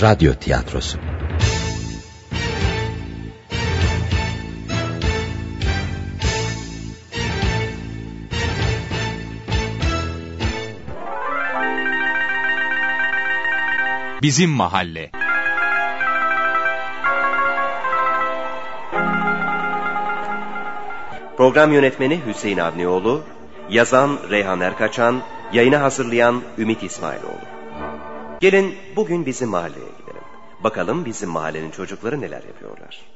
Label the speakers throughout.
Speaker 1: Radyo Tiyatrosu
Speaker 2: Bizim Mahalle
Speaker 3: Program yönetmeni Hüseyin Avnioğlu, yazan Reyhan Erkaçan, yayını hazırlayan Ümit İsmailoğlu. Gelin bugün bizim mahalleye gidelim. Bakalım bizim mahallenin çocukları neler yapıyorlar.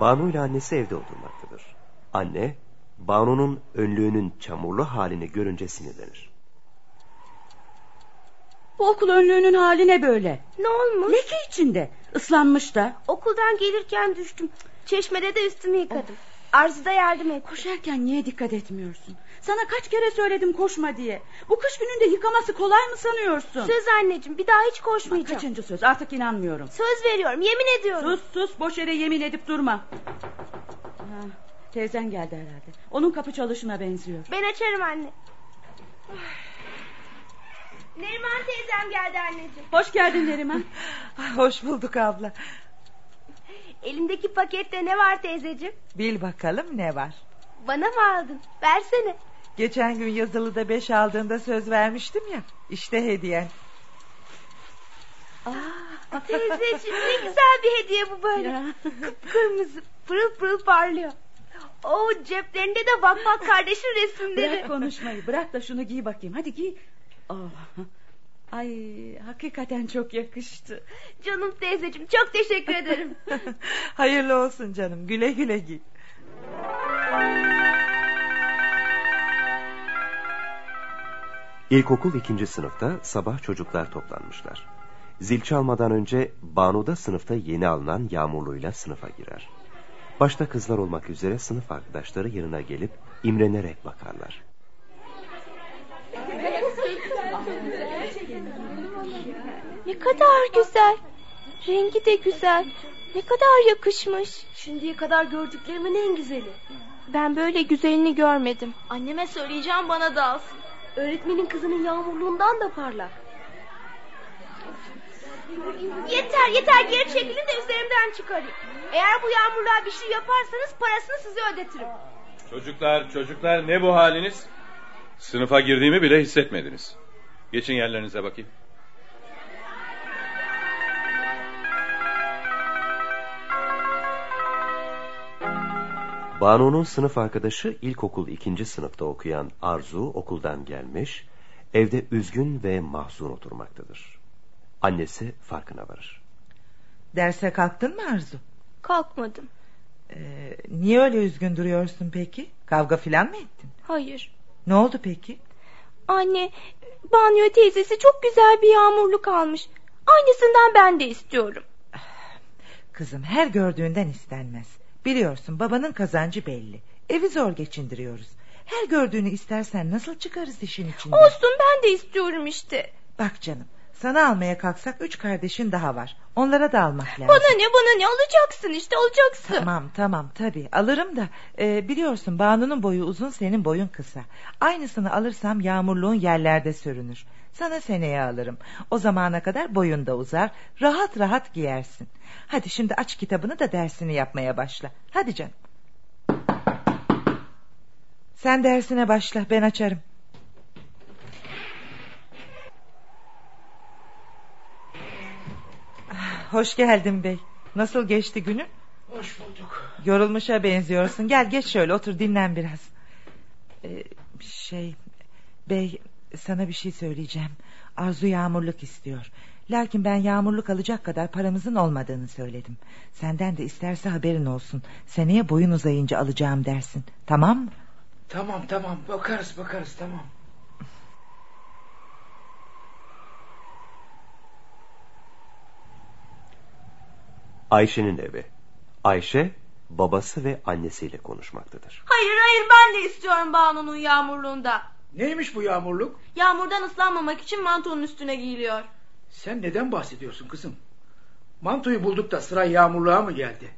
Speaker 3: Banu ile annesi evde oturmaktadır. Anne, Banu'nun önlüğünün çamurlu halini görünce sinirlenir.
Speaker 4: Bu okul önlüğünün hali ne böyle?
Speaker 5: Ne olmuş?
Speaker 4: Leke içinde. Islanmış da.
Speaker 5: Okuldan gelirken düştüm. Çeşmede de üstümü yıkadım. Arzu da yardım et.
Speaker 4: Koşarken niye dikkat etmiyorsun? Sana kaç kere söyledim koşma diye. Bu kış gününde yıkaması kolay mı sanıyorsun?
Speaker 5: Söz anneciğim bir daha hiç koşmayacağım.
Speaker 4: Kaçıncı söz artık inanmıyorum.
Speaker 5: Söz veriyorum yemin ediyorum.
Speaker 4: Sus sus boş yere yemin edip durma. Ha, teyzen geldi herhalde. Onun kapı çalışına benziyor.
Speaker 5: Ben açarım anne. Neriman teyzem geldi anneciğim.
Speaker 4: Hoş geldin Neriman.
Speaker 6: Hoş bulduk abla.
Speaker 5: Elindeki pakette ne var teyzeciğim?
Speaker 6: Bil bakalım ne var.
Speaker 5: Bana mı aldın? Versene.
Speaker 6: Geçen gün yazılıda beş aldığında söz vermiştim ya. İşte hediyen.
Speaker 5: Aa, teyzeciğim ne güzel bir hediye bu böyle.
Speaker 4: Ya.
Speaker 5: Kıpkırmızı pırıl pırıl parlıyor. O ceplerinde de bak bak kardeşin resimleri.
Speaker 4: Bırak konuşmayı bırak da şunu giy bakayım hadi giy. Oh. Ay hakikaten çok yakıştı.
Speaker 5: Canım teyzeciğim çok teşekkür ederim.
Speaker 6: Hayırlı olsun canım. Güle güle giy.
Speaker 3: İlkokul ikinci sınıfta sabah çocuklar toplanmışlar. Zil çalmadan önce Banu da sınıfta yeni alınan Yağmurlu'yla sınıfa girer. Başta kızlar olmak üzere sınıf arkadaşları yanına gelip imrenerek bakarlar.
Speaker 5: Ne kadar güzel. Rengi de güzel. Ne kadar yakışmış. Şimdiye kadar gördüklerimin en güzeli. Ben böyle güzelini görmedim. Anneme söyleyeceğim bana da alsın. Öğretmenin kızının yağmurluğundan da parlak. Yeter yeter geri çekilin de üzerimden çıkarayım. Eğer bu yağmurluğa bir şey yaparsanız parasını size ödetirim.
Speaker 7: Çocuklar, çocuklar ne bu haliniz? Sınıfa girdiğimi bile hissetmediniz. Geçin yerlerinize bakayım.
Speaker 3: Banu'nun sınıf arkadaşı ilkokul ikinci sınıfta okuyan Arzu okuldan gelmiş, evde üzgün ve mahzun oturmaktadır. Annesi farkına varır.
Speaker 6: Derse kalktın mı Arzu?
Speaker 5: Kalkmadım.
Speaker 6: Ee, niye öyle üzgün duruyorsun peki? Kavga filan mı ettin?
Speaker 5: Hayır.
Speaker 6: Ne oldu peki?
Speaker 5: Anne, banyo teyzesi çok güzel bir yağmurluk almış. Aynısından ben de istiyorum.
Speaker 6: Kızım her gördüğünden istenmez. Biliyorsun babanın kazancı belli. Evi zor geçindiriyoruz. Her gördüğünü istersen nasıl çıkarız işin içinden?
Speaker 5: Olsun ben de istiyorum işte.
Speaker 6: Bak canım sana almaya kalksak üç kardeşin daha var. Onlara da almak lazım.
Speaker 5: Bana ne bana ne alacaksın işte alacaksın.
Speaker 6: Tamam tamam tabii alırım da e, biliyorsun Banu'nun boyu uzun senin boyun kısa. Aynısını alırsam yağmurluğun yerlerde sürünür. Sana seneye alırım. O zamana kadar boyun da uzar. Rahat rahat giyersin. Hadi şimdi aç kitabını da dersini yapmaya başla. Hadi canım. Sen dersine başla ben açarım. Ah, Hoş geldin bey. Nasıl geçti günün?
Speaker 8: Hoş bulduk.
Speaker 6: Yorulmuşa benziyorsun. Gel geç şöyle otur dinlen biraz. Ee, şey bey sana bir şey söyleyeceğim. Arzu yağmurluk istiyor. Lakin ben yağmurluk alacak kadar paramızın olmadığını söyledim. Senden de isterse haberin olsun. Seneye boyun uzayınca alacağım dersin. Tamam mı?
Speaker 8: Tamam tamam bakarız bakarız tamam.
Speaker 3: Ayşe'nin evi. Ayşe, babası ve annesiyle konuşmaktadır.
Speaker 5: Hayır hayır ben de istiyorum Banu'nun yağmurluğunda.
Speaker 8: Neymiş bu yağmurluk?
Speaker 5: Yağmurdan ıslanmamak için mantonun üstüne giyiliyor.
Speaker 8: Sen neden bahsediyorsun kızım? Mantoyu bulduk da sıra yağmurluğa mı geldi?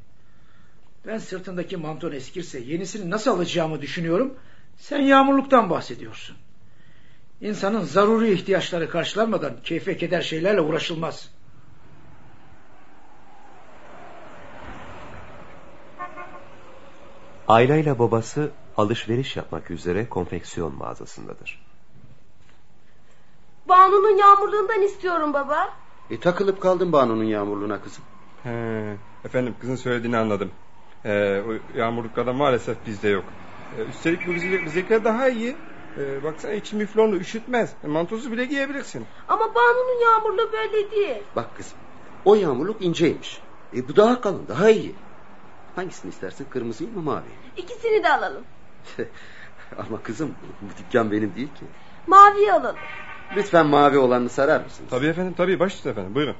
Speaker 8: Ben sırtındaki manton eskirse yenisini nasıl alacağımı düşünüyorum. Sen yağmurluktan bahsediyorsun. İnsanın zaruri ihtiyaçları karşılanmadan keyfe keder şeylerle uğraşılmaz.
Speaker 3: Ayla ile babası alışveriş yapmak üzere konfeksiyon mağazasındadır.
Speaker 5: Banu'nun yağmurluğundan istiyorum baba.
Speaker 1: E takılıp kaldın Banu'nun yağmurluğuna kızım.
Speaker 9: He, efendim kızın söylediğini anladım. Ee, o yağmurluklardan maalesef bizde yok. Ee, üstelik bu bize, bizdekiler daha iyi. Ee, baksana içi müflonlu üşütmez. E, mantosu bile giyebilirsin.
Speaker 5: Ama Banu'nun yağmurluğu böyle değil.
Speaker 1: Bak kızım o yağmurluk inceymiş. E bu daha kalın daha iyi. Hangisini istersin kırmızıyı mı mavi?
Speaker 5: İkisini de alalım.
Speaker 1: Ama kızım bu dükkan benim değil ki.
Speaker 5: Maviyi alalım.
Speaker 1: Lütfen mavi olanını sarar mısınız?
Speaker 9: Tabii efendim tabii baş üstüne efendim buyurun.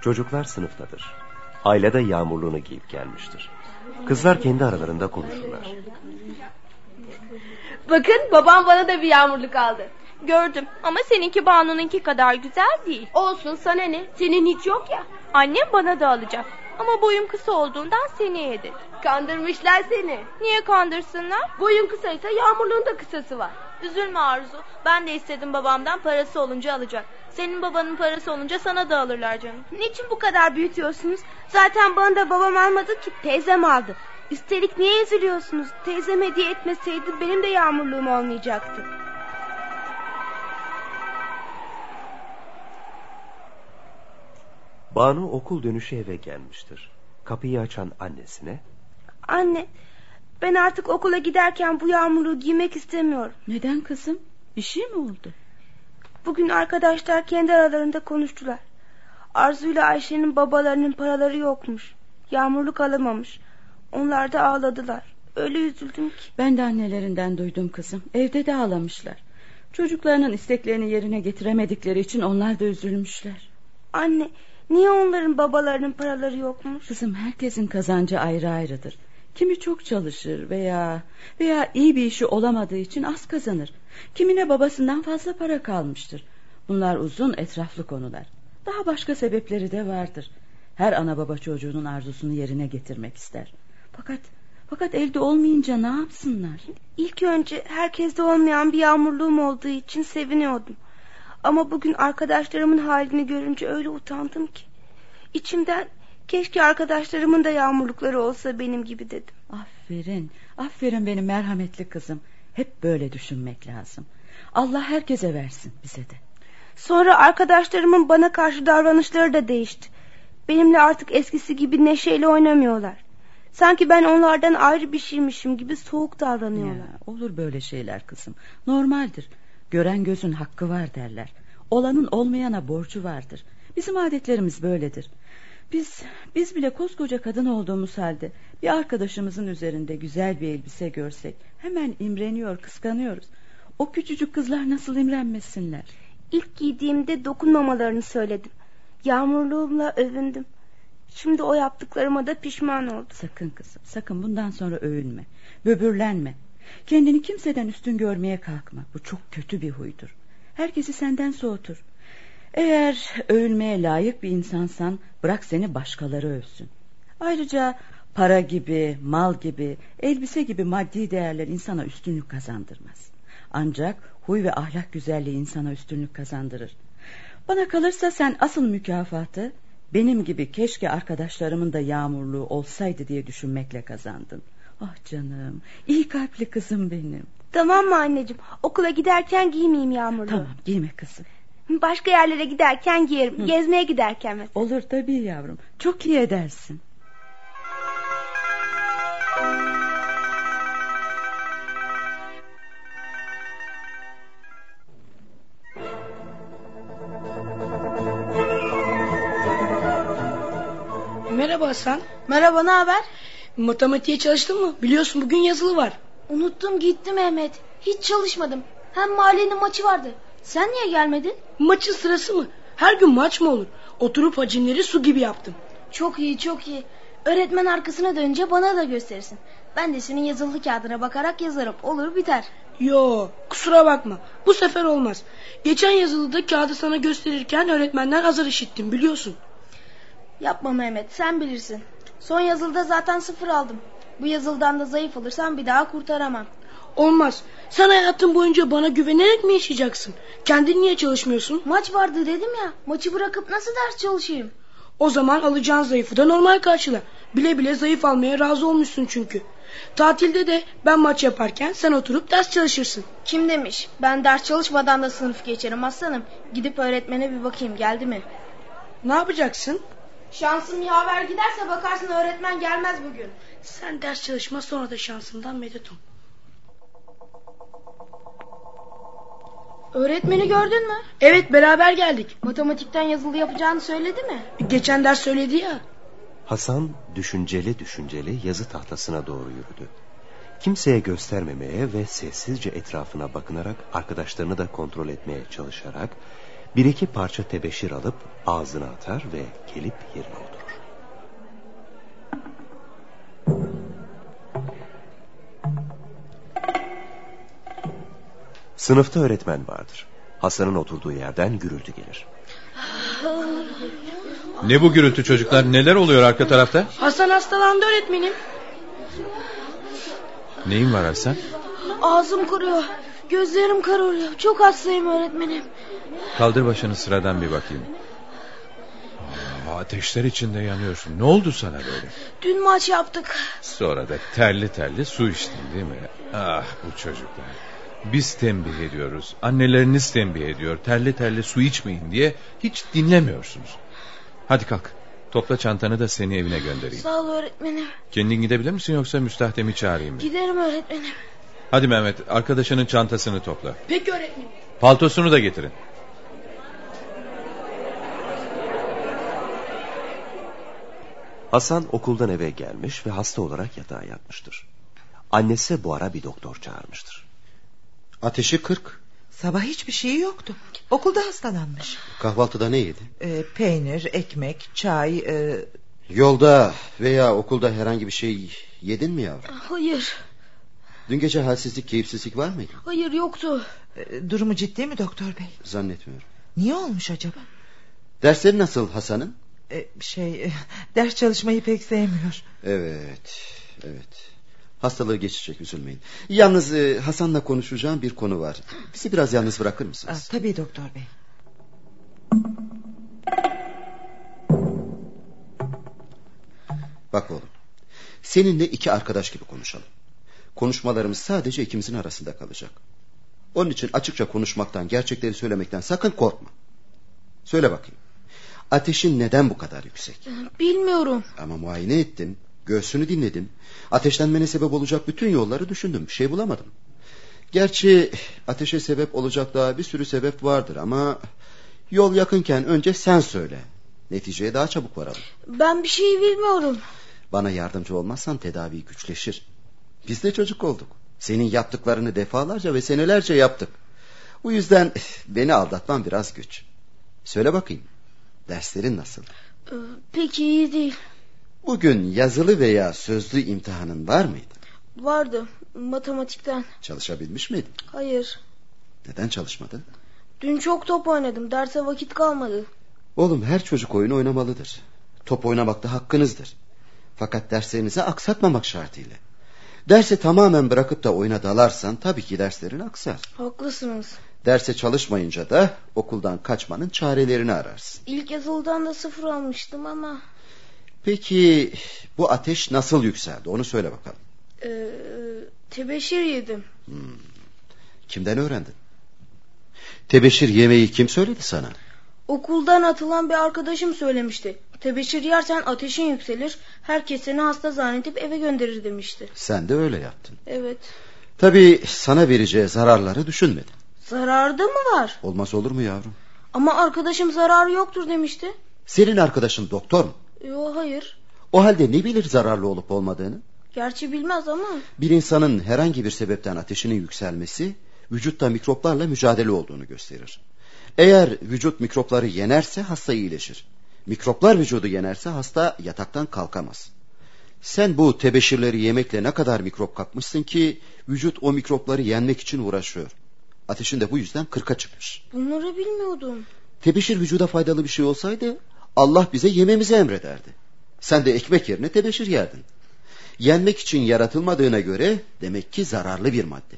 Speaker 3: Çocuklar sınıftadır. Ayla da yağmurluğunu giyip gelmiştir. Kızlar kendi aralarında konuşurlar.
Speaker 5: Bakın babam bana da bir yağmurluk aldı.
Speaker 10: Gördüm ama seninki Banu'nunki kadar güzel değil.
Speaker 5: Olsun sana ne? Senin hiç yok ya.
Speaker 10: Annem bana da alacak. Ama boyum kısa olduğundan seneye dedi.
Speaker 5: Kandırmışlar seni.
Speaker 10: Niye kandırsınlar?
Speaker 5: Boyun kısaysa yağmurluğun da kısası var.
Speaker 10: Üzülme Arzu. Ben de istedim babamdan parası olunca alacak. Senin babanın parası olunca sana da alırlar canım.
Speaker 5: Niçin bu kadar büyütüyorsunuz? Zaten bana da babam almadı ki teyzem aldı. Üstelik niye üzülüyorsunuz? Teyzem hediye etmeseydi benim de yağmurluğum olmayacaktı.
Speaker 3: Banu okul dönüşü eve gelmiştir. Kapıyı açan annesine...
Speaker 5: Anne, ben artık okula giderken bu yağmurluğu giymek istemiyorum.
Speaker 4: Neden kızım? Bir şey mi oldu?
Speaker 5: Bugün arkadaşlar kendi aralarında konuştular. Arzu ile Ayşe'nin babalarının paraları yokmuş. Yağmurluk alamamış. Onlar da ağladılar. Öyle üzüldüm ki.
Speaker 4: Ben de annelerinden duydum kızım. Evde de ağlamışlar. Çocuklarının isteklerini yerine getiremedikleri için onlar da üzülmüşler.
Speaker 5: Anne, niye onların babalarının paraları yokmuş?
Speaker 4: Kızım herkesin kazancı ayrı ayrıdır. Kimi çok çalışır veya veya iyi bir işi olamadığı için az kazanır. Kimine babasından fazla para kalmıştır. Bunlar uzun etraflı konular. Daha başka sebepleri de vardır. Her ana baba çocuğunun arzusunu yerine getirmek ister. Fakat fakat elde olmayınca ne yapsınlar?
Speaker 5: İlk önce herkeste olmayan bir yağmurluğum olduğu için seviniyordum. Ama bugün arkadaşlarımın halini görünce öyle utandım ki. İçimden keşke arkadaşlarımın da yağmurlukları olsa benim gibi dedim.
Speaker 4: Aferin, aferin benim merhametli kızım. Hep böyle düşünmek lazım. Allah herkese versin bize de.
Speaker 5: Sonra arkadaşlarımın bana karşı davranışları da değişti. Benimle artık eskisi gibi neşeyle oynamıyorlar. Sanki ben onlardan ayrı bir şeymişim gibi soğuk davranıyorlar.
Speaker 4: Ya, olur böyle şeyler kızım. Normaldir. Gören gözün hakkı var derler. Olanın olmayana borcu vardır. Bizim adetlerimiz böyledir. Biz biz bile koskoca kadın olduğumuz halde bir arkadaşımızın üzerinde güzel bir elbise görsek hemen imreniyor, kıskanıyoruz. O küçücük kızlar nasıl imrenmesinler?
Speaker 5: İlk giydiğimde dokunmamalarını söyledim. Yağmurluğumla övündüm. Şimdi o yaptıklarıma da pişman oldum.
Speaker 4: Sakın kızım, sakın bundan sonra övünme. Böbürlenme. Kendini kimseden üstün görmeye kalkma. Bu çok kötü bir huydur. Herkesi senden soğutur. Eğer övülmeye layık bir insansan bırak seni başkaları övsün. Ayrıca para gibi, mal gibi, elbise gibi maddi değerler insana üstünlük kazandırmaz. Ancak huy ve ahlak güzelliği insana üstünlük kazandırır. Bana kalırsa sen asıl mükafatı benim gibi keşke arkadaşlarımın da yağmurluğu olsaydı diye düşünmekle kazandın. Ah canım, iyi kalpli kızım benim.
Speaker 5: Tamam mı anneciğim? Okula giderken giymeyeyim yağmurluğu.
Speaker 4: Tamam, giyme kızım.
Speaker 5: Başka yerlere giderken giyerim. Hı. Gezmeye giderken mesela.
Speaker 4: Olur tabii yavrum. Çok iyi edersin.
Speaker 11: Merhaba Hasan.
Speaker 5: Merhaba, ne haber?
Speaker 11: Matematiğe çalıştın mı? Biliyorsun bugün yazılı var.
Speaker 5: Unuttum gitti Mehmet. Hiç çalışmadım. Hem mahallenin maçı vardı. Sen niye gelmedin?
Speaker 11: Maçın sırası mı? Her gün maç mı olur? Oturup hacimleri su gibi yaptım.
Speaker 12: Çok iyi çok iyi. Öğretmen arkasına dönünce bana da gösterirsin. Ben de senin yazılı kağıdına bakarak yazarım. Olur biter.
Speaker 11: Yo kusura bakma. Bu sefer olmaz. Geçen yazılıda kağıdı sana gösterirken öğretmenden azar işittim biliyorsun.
Speaker 12: Yapma Mehmet sen bilirsin. Son yazılıda zaten sıfır aldım. Bu yazıldan da zayıf alırsam bir daha kurtaramam.
Speaker 11: Olmaz. Sen hayatın boyunca bana güvenerek mi yaşayacaksın? Kendin niye çalışmıyorsun?
Speaker 12: Maç vardı dedim ya. Maçı bırakıp nasıl ders çalışayım?
Speaker 11: O zaman alacağın zayıfı da normal karşıla. Bile bile zayıf almaya razı olmuşsun çünkü. Tatilde de ben maç yaparken sen oturup ders çalışırsın.
Speaker 12: Kim demiş? Ben ders çalışmadan da sınıf geçerim aslanım. Gidip öğretmene bir bakayım geldi mi?
Speaker 11: Ne yapacaksın?
Speaker 12: Şansım yaver giderse bakarsın öğretmen gelmez bugün.
Speaker 11: Sen ders çalışma sonra da şansından medet ol.
Speaker 12: Öğretmeni gördün mü?
Speaker 11: Evet beraber geldik.
Speaker 12: Matematikten yazılı yapacağını söyledi mi?
Speaker 11: Geçen ders söyledi ya.
Speaker 3: Hasan düşünceli düşünceli yazı tahtasına doğru yürüdü. Kimseye göstermemeye ve sessizce etrafına bakınarak arkadaşlarını da kontrol etmeye çalışarak bir iki parça tebeşir alıp ağzına atar ve gelip yerine oturur. Sınıfta öğretmen vardır. Hasan'ın oturduğu yerden gürültü gelir.
Speaker 7: Ne bu gürültü çocuklar? Neler oluyor arka tarafta?
Speaker 11: Hasan hastalandı öğretmenim.
Speaker 7: Neyin var Hasan?
Speaker 12: Ağzım kuruyor. Gözlerim kararıyor. Çok hastayım öğretmenim.
Speaker 7: Kaldır başını sıradan bir bakayım. Aa, ateşler içinde yanıyorsun. Ne oldu sana böyle?
Speaker 12: Dün maç yaptık.
Speaker 7: Sonra da terli terli su içtin değil mi? Ah bu çocuklar. Biz tembih ediyoruz. Anneleriniz tembih ediyor. Terli terli su içmeyin diye hiç dinlemiyorsunuz. Hadi kalk. Topla çantanı da seni evine göndereyim.
Speaker 12: Sağ ol öğretmenim.
Speaker 7: Kendin gidebilir misin yoksa müstahdemi çağırayım mı?
Speaker 12: Giderim öğretmenim.
Speaker 7: Hadi Mehmet arkadaşının çantasını topla.
Speaker 11: Peki öğretmenim.
Speaker 7: Paltosunu da getirin.
Speaker 3: Hasan okuldan eve gelmiş ve hasta olarak yatağa yatmıştır. Annesi bu ara bir doktor çağırmıştır.
Speaker 1: Ateşi 40.
Speaker 6: Sabah hiçbir şeyi yoktu. Okulda hastalanmış.
Speaker 1: Kahvaltıda ne yedi?
Speaker 6: Ee, peynir, ekmek, çay... E...
Speaker 1: Yolda veya okulda herhangi bir şey yedin mi yavrum?
Speaker 12: Hayır.
Speaker 1: Dün gece halsizlik, keyifsizlik var mıydı?
Speaker 12: Hayır yoktu.
Speaker 6: E, durumu ciddi mi doktor bey?
Speaker 1: Zannetmiyorum.
Speaker 6: Niye olmuş acaba?
Speaker 1: Dersleri nasıl Hasan'ın?
Speaker 6: Ee, şey, e, ders çalışmayı pek sevmiyor.
Speaker 1: Evet, evet. Hastalığı geçecek üzülmeyin. Yalnız e, Hasan'la konuşacağım bir konu var. Bizi biraz yalnız bırakır mısınız?
Speaker 6: Aa, tabii doktor bey.
Speaker 1: Bak oğlum. Seninle iki arkadaş gibi konuşalım. Konuşmalarımız sadece ikimizin arasında kalacak. Onun için açıkça konuşmaktan, gerçekleri söylemekten sakın korkma. Söyle bakayım. Ateşin neden bu kadar yüksek?
Speaker 12: Bilmiyorum.
Speaker 1: Ama muayene ettim. Göğsünü dinledim. Ateşlenmene sebep olacak bütün yolları düşündüm. Bir şey bulamadım. Gerçi ateşe sebep olacak daha bir sürü sebep vardır ama... ...yol yakınken önce sen söyle. Neticeye daha çabuk varalım.
Speaker 12: Ben bir şey bilmiyorum.
Speaker 1: Bana yardımcı olmazsan tedavi güçleşir. Biz de çocuk olduk. Senin yaptıklarını defalarca ve senelerce yaptık. Bu yüzden beni aldatman biraz güç. Söyle bakayım. Derslerin nasıl?
Speaker 12: Ee, pek iyi değil.
Speaker 1: Bugün yazılı veya sözlü imtihanın var mıydı?
Speaker 12: Vardı. Matematikten.
Speaker 1: Çalışabilmiş miydin?
Speaker 12: Hayır.
Speaker 1: Neden çalışmadın?
Speaker 12: Dün çok top oynadım. Derse vakit kalmadı.
Speaker 1: Oğlum her çocuk oyun oynamalıdır. Top oynamak da hakkınızdır. Fakat derslerinizi aksatmamak şartıyla. Dersi tamamen bırakıp da oyuna dalarsan tabii ki derslerin aksar.
Speaker 12: Haklısınız.
Speaker 1: Derse çalışmayınca da okuldan kaçmanın çarelerini ararsın.
Speaker 12: İlk yazılıdan da sıfır almıştım ama...
Speaker 1: Peki bu ateş nasıl yükseldi onu söyle bakalım.
Speaker 12: Ee, tebeşir yedim.
Speaker 1: Hmm. Kimden öğrendin? Tebeşir yemeği kim söyledi sana?
Speaker 12: Okuldan atılan bir arkadaşım söylemişti. Tebeşir yersen ateşin yükselir. Herkes seni hasta zannedip eve gönderir demişti.
Speaker 1: Sen de öyle yaptın.
Speaker 12: Evet.
Speaker 1: Tabii sana vereceği zararları düşünmedin.
Speaker 12: Zararı da mı var?
Speaker 1: Olmaz olur mu yavrum?
Speaker 12: Ama arkadaşım zararı yoktur demişti.
Speaker 1: Senin arkadaşın doktor mu?
Speaker 12: Yok hayır.
Speaker 1: O halde ne bilir zararlı olup olmadığını?
Speaker 12: Gerçi bilmez ama.
Speaker 1: Bir insanın herhangi bir sebepten ateşinin yükselmesi vücutta mikroplarla mücadele olduğunu gösterir. Eğer vücut mikropları yenerse hasta iyileşir. Mikroplar vücudu yenerse hasta yataktan kalkamaz. Sen bu tebeşirleri yemekle ne kadar mikrop kapmışsın ki vücut o mikropları yenmek için uğraşıyor. Ateşin de bu yüzden kırka çıkmış.
Speaker 12: Bunları bilmiyordum.
Speaker 1: Tebeşir vücuda faydalı bir şey olsaydı Allah bize yememizi emrederdi. Sen de ekmek yerine tebeşir yerdin. Yenmek için yaratılmadığına göre demek ki zararlı bir madde.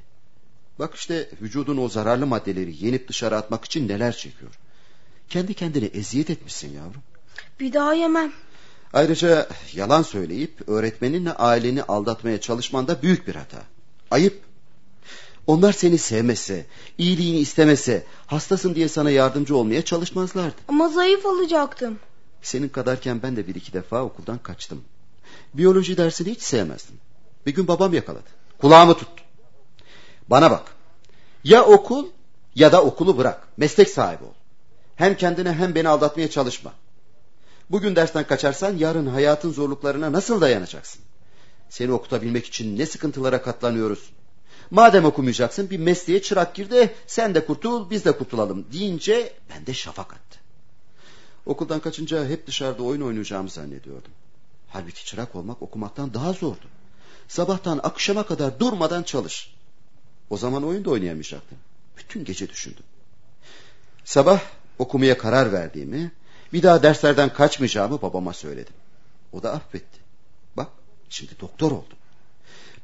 Speaker 1: Bak işte vücudun o zararlı maddeleri yenip dışarı atmak için neler çekiyor. Kendi kendine eziyet etmişsin yavrum.
Speaker 12: Bir daha yemem.
Speaker 1: Ayrıca yalan söyleyip öğretmeninle aileni aldatmaya çalışman da büyük bir hata. Ayıp. Onlar seni sevmese, iyiliğini istemese, hastasın diye sana yardımcı olmaya çalışmazlardı.
Speaker 12: Ama zayıf olacaktım.
Speaker 1: Senin kadarken ben de bir iki defa okuldan kaçtım. Biyoloji dersini hiç sevmezdim. Bir gün babam yakaladı. Kulağımı tuttu. Bana bak. Ya okul ya da okulu bırak. Meslek sahibi ol. Hem kendine hem beni aldatmaya çalışma. Bugün dersten kaçarsan yarın hayatın zorluklarına nasıl dayanacaksın? Seni okutabilmek için ne sıkıntılara katlanıyoruz. Madem okumayacaksın bir mesleğe çırak gir de sen de kurtul biz de kurtulalım deyince ben de şafak attı. Okuldan kaçınca hep dışarıda oyun oynayacağımı zannediyordum. Halbuki çırak olmak okumaktan daha zordu. Sabahtan akşama kadar durmadan çalış. O zaman oyun da oynayamayacaktım. Bütün gece düşündüm. Sabah okumaya karar verdiğimi, bir daha derslerden kaçmayacağımı babama söyledim. O da affetti. Bak şimdi doktor oldum.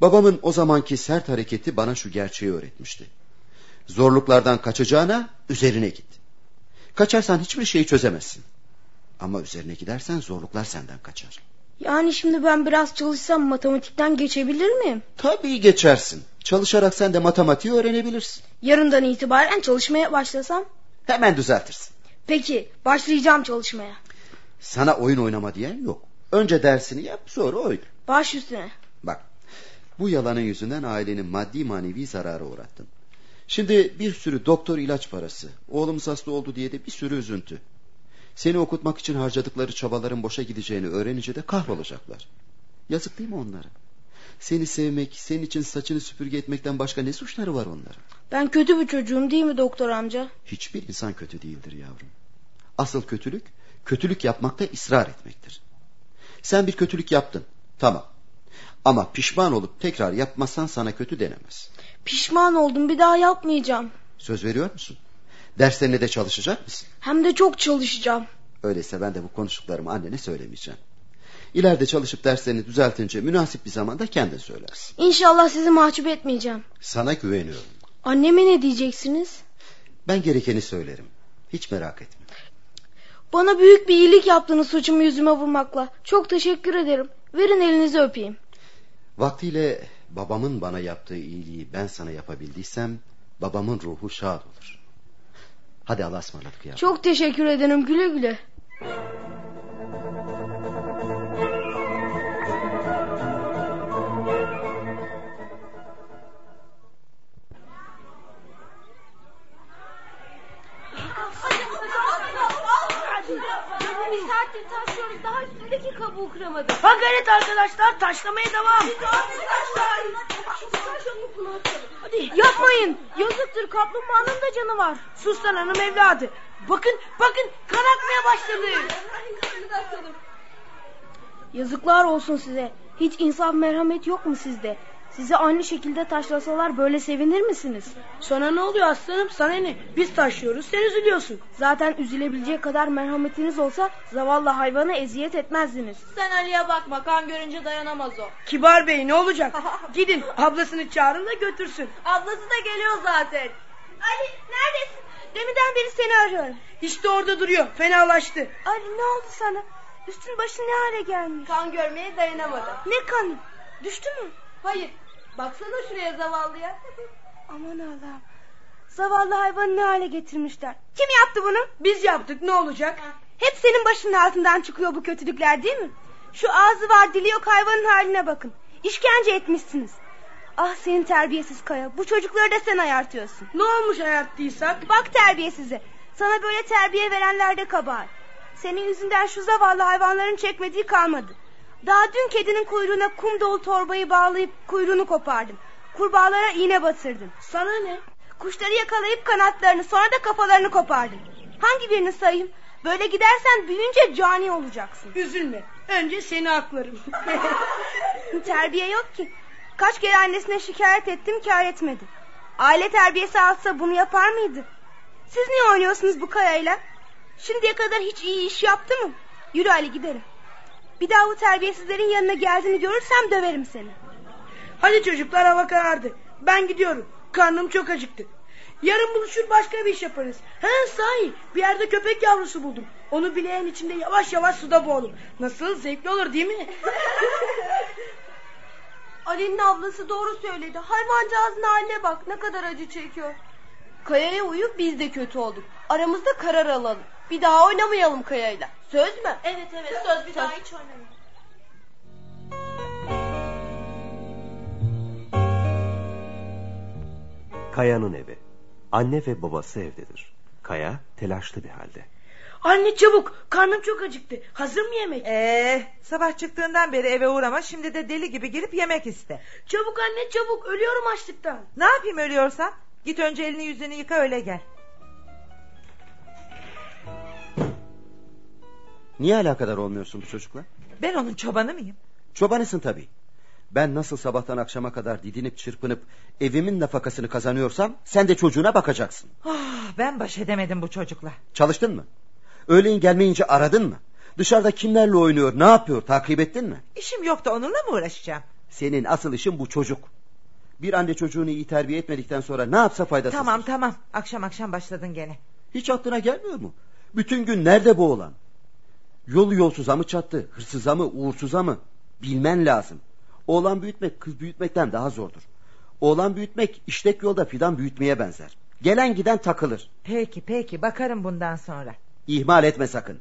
Speaker 1: Babamın o zamanki sert hareketi bana şu gerçeği öğretmişti. Zorluklardan kaçacağına üzerine git. Kaçarsan hiçbir şeyi çözemezsin. Ama üzerine gidersen zorluklar senden kaçar.
Speaker 12: Yani şimdi ben biraz çalışsam matematikten geçebilir miyim?
Speaker 1: Tabii geçersin. Çalışarak sen de matematiği öğrenebilirsin.
Speaker 12: Yarından itibaren çalışmaya başlasam?
Speaker 1: Hemen düzeltirsin.
Speaker 12: Peki başlayacağım çalışmaya.
Speaker 1: Sana oyun oynama diyen yok. Önce dersini yap sonra oyna.
Speaker 12: Baş üstüne.
Speaker 1: Bak bu yalanın yüzünden ailenin maddi manevi zarara uğrattın. Şimdi bir sürü doktor ilaç parası. Oğlumuz hasta oldu diye de bir sürü üzüntü. Seni okutmak için harcadıkları çabaların boşa gideceğini öğrenince de kahrolacaklar. Yazık değil mi onlara? Seni sevmek, senin için saçını süpürge etmekten başka ne suçları var onların?
Speaker 12: Ben kötü bir çocuğum değil mi doktor amca?
Speaker 1: Hiçbir insan kötü değildir yavrum. Asıl kötülük, kötülük yapmakta ısrar etmektir. Sen bir kötülük yaptın, tamam. Ama pişman olup tekrar yapmazsan sana kötü denemez.
Speaker 12: Pişman oldum, bir daha yapmayacağım.
Speaker 1: Söz veriyor musun? Derslerine de çalışacak mısın?
Speaker 12: Hem de çok çalışacağım.
Speaker 1: Öyleyse ben de bu konuştuklarımı annene söylemeyeceğim. İleride çalışıp derslerini düzeltince münasip bir zamanda kendin söylersin.
Speaker 12: İnşallah sizi mahcup etmeyeceğim.
Speaker 1: Sana güveniyorum.
Speaker 12: Anneme ne diyeceksiniz?
Speaker 1: Ben gerekeni söylerim. Hiç merak etme.
Speaker 12: Bana büyük bir iyilik yaptınız suçumu yüzüme vurmakla. Çok teşekkür ederim. Verin elinizi öpeyim.
Speaker 1: Vaktiyle babamın bana yaptığı iyiliği ben sana yapabildiysem babamın ruhu şad olur. Hadi Allah'a ısmarladık ya.
Speaker 12: Çok teşekkür ederim güle güle.
Speaker 5: Kıramadık.
Speaker 11: Ha gayret arkadaşlar taşlamaya devam.
Speaker 5: Hadi yapmayın. Yazıktır kaplumbağanın da canı var.
Speaker 11: Sus lan hanım evladı. Bakın bakın kan akmaya başladı.
Speaker 12: Yazıklar olsun size. Hiç insaf merhamet yok mu sizde? Sizi aynı şekilde taşlasalar böyle sevinir misiniz?
Speaker 11: Sana ne oluyor aslanım sana ne? Biz taşıyoruz sen üzülüyorsun.
Speaker 12: Zaten üzülebilecek kadar merhametiniz olsa zavallı hayvana eziyet etmezdiniz.
Speaker 10: Sen Ali'ye bakma kan görünce dayanamaz o.
Speaker 11: Kibar bey ne olacak? Gidin ablasını çağırın da götürsün.
Speaker 10: Ablası da geliyor zaten. Ali neredesin? Deminden beri seni arıyorum.
Speaker 11: İşte orada duruyor fenalaştı.
Speaker 5: Ali ne oldu sana? Üstün başın ne hale gelmiş?
Speaker 10: Kan görmeye dayanamadı.
Speaker 5: Ne kanı? Düştü mü?
Speaker 10: Hayır. Baksana şuraya zavallıya.
Speaker 5: Aman Allah'ım. Zavallı hayvanı ne hale getirmişler. Kim yaptı bunu?
Speaker 11: Biz yaptık ne olacak?
Speaker 5: Hep senin başının altından çıkıyor bu kötülükler değil mi? Şu ağzı var dili yok hayvanın haline bakın. İşkence etmişsiniz. Ah senin terbiyesiz kaya. Bu çocukları da sen ayartıyorsun.
Speaker 11: Ne olmuş ayarttıysak?
Speaker 5: Bak terbiyesize. Sana böyle terbiye verenler de kabahat. Senin yüzünden şu zavallı hayvanların çekmediği kalmadı. Daha dün kedinin kuyruğuna kum dolu torbayı bağlayıp kuyruğunu kopardın. Kurbağalara iğne batırdın.
Speaker 11: Sana ne?
Speaker 5: Kuşları yakalayıp kanatlarını sonra da kafalarını kopardın. Hangi birini sayayım? Böyle gidersen büyüyünce cani olacaksın.
Speaker 11: Üzülme. Önce seni aklarım.
Speaker 5: Terbiye yok ki. Kaç kere annesine şikayet ettim kar etmedi. Aile terbiyesi alsa bunu yapar mıydı? Siz niye oynuyorsunuz bu kayayla? Şimdiye kadar hiç iyi iş yaptı mı? Yürü Ali gidelim. Bir daha bu terbiyesizlerin yanına geldiğini görürsem döverim seni.
Speaker 11: Hadi çocuklar hava karardı. Ben gidiyorum. Karnım çok acıktı. Yarın buluşur başka bir iş yaparız. He sahi bir yerde köpek yavrusu buldum. Onu bileğin içinde yavaş yavaş suda boğulur. Nasıl zevkli olur değil mi?
Speaker 5: Ali'nin ablası doğru söyledi. Hayvancağızın haline bak ne kadar acı çekiyor. Kaya'ya uyup biz de kötü olduk. Aramızda karar alalım. Bir daha oynamayalım Kaya'yla. Söz mü?
Speaker 10: Evet evet söz bir daha hiç oynamayalım.
Speaker 3: Kaya'nın evi. Anne ve babası evdedir. Kaya telaşlı bir halde.
Speaker 11: Anne çabuk karnım çok acıktı. Hazır mı yemek?
Speaker 6: Ee, sabah çıktığından beri eve uğrama şimdi de deli gibi girip yemek iste.
Speaker 11: Çabuk anne çabuk ölüyorum açlıktan.
Speaker 6: Ne yapayım ölüyorsan? Git önce elini yüzünü yıka öyle gel.
Speaker 1: Niye alakadar olmuyorsun bu çocukla?
Speaker 6: Ben onun çobanı mıyım?
Speaker 1: Çobanısın tabii. Ben nasıl sabahtan akşama kadar didinip çırpınıp evimin nafakasını kazanıyorsam sen de çocuğuna bakacaksın.
Speaker 6: Oh, ben baş edemedim bu çocukla.
Speaker 1: Çalıştın mı? Öğleyin gelmeyince aradın mı? Dışarıda kimlerle oynuyor, ne yapıyor, takip ettin mi?
Speaker 6: İşim yok da onunla mı uğraşacağım?
Speaker 1: Senin asıl işin bu çocuk. Bir anne çocuğunu iyi terbiye etmedikten sonra ne yapsa faydasız.
Speaker 6: Tamam tamam akşam akşam başladın gene.
Speaker 1: Hiç aklına gelmiyor mu? Bütün gün nerede bu oğlan? Yolu yolsuza mı çattı, hırsıza mı, uğursuza mı? Bilmen lazım. Oğlan büyütmek kız büyütmekten daha zordur. Oğlan büyütmek işlek yolda fidan büyütmeye benzer. Gelen giden takılır.
Speaker 6: Peki peki bakarım bundan sonra.
Speaker 1: İhmal etme sakın.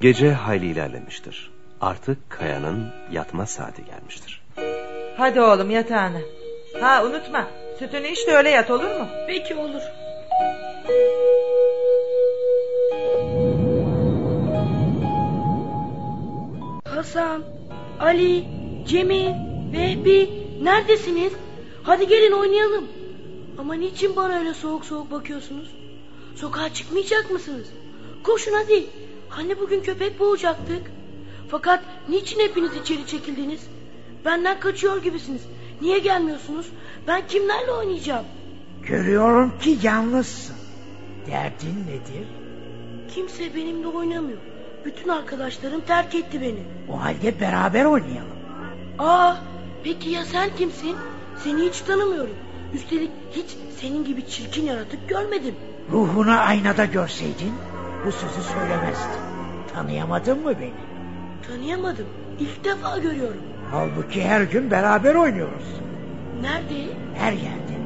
Speaker 3: Gece hayli ilerlemiştir. Artık Kaya'nın yatma saati gelmiştir.
Speaker 6: Hadi oğlum yatağına. Ha unutma sütünü iç de öyle yat olur mu?
Speaker 11: Peki olur. Hasan, Ali, Cemil, Vehbi neredesiniz? Hadi gelin oynayalım. Ama niçin bana öyle soğuk soğuk bakıyorsunuz? Sokağa çıkmayacak mısınız? Koşun hadi. Hani bugün köpek boğacaktık? Fakat niçin hepiniz içeri çekildiniz? Benden kaçıyor gibisiniz. Niye gelmiyorsunuz? Ben kimlerle oynayacağım?
Speaker 13: Görüyorum ki yalnızsın. Derdin nedir?
Speaker 11: Kimse benimle oynamıyor. Bütün arkadaşlarım terk etti beni.
Speaker 13: O halde beraber oynayalım.
Speaker 11: Aa, peki ya sen kimsin? Seni hiç tanımıyorum. Üstelik hiç senin gibi çirkin yaratık görmedim.
Speaker 13: Ruhunu aynada görseydin bu sözü söylemezdin. Tanıyamadın mı beni?
Speaker 11: Tanıyamadım. İlk defa görüyorum.
Speaker 13: Halbuki her gün beraber oynuyoruz.
Speaker 11: Nerede?
Speaker 13: Her yerde.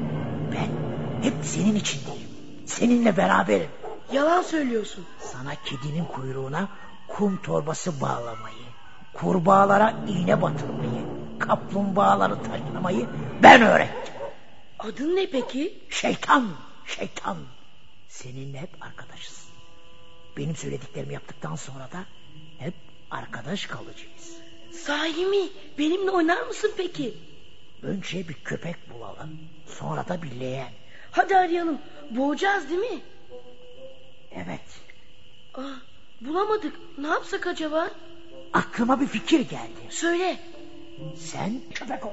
Speaker 13: Ben hep senin içindeyim. Seninle beraberim.
Speaker 11: Yalan söylüyorsun.
Speaker 13: Sana kedinin kuyruğuna kum torbası bağlamayı, kurbağalara iğne batırmayı, kaplumbağaları taşlamayı ben öğrettim.
Speaker 11: Adın ne peki?
Speaker 13: Şeytan, şeytan. Seninle hep arkadaşız. Benim söylediklerimi yaptıktan sonra da hep arkadaş kalacağız.
Speaker 11: Sahi mi? Benimle oynar mısın peki?
Speaker 13: Önce bir köpek bulalım, sonra da bir leğen.
Speaker 11: Hadi arayalım. Boğacağız değil mi?
Speaker 13: Evet.
Speaker 11: Aa, bulamadık. Ne yapsak acaba?
Speaker 13: Aklıma bir fikir geldi.
Speaker 11: Söyle.
Speaker 13: Sen köpek ol.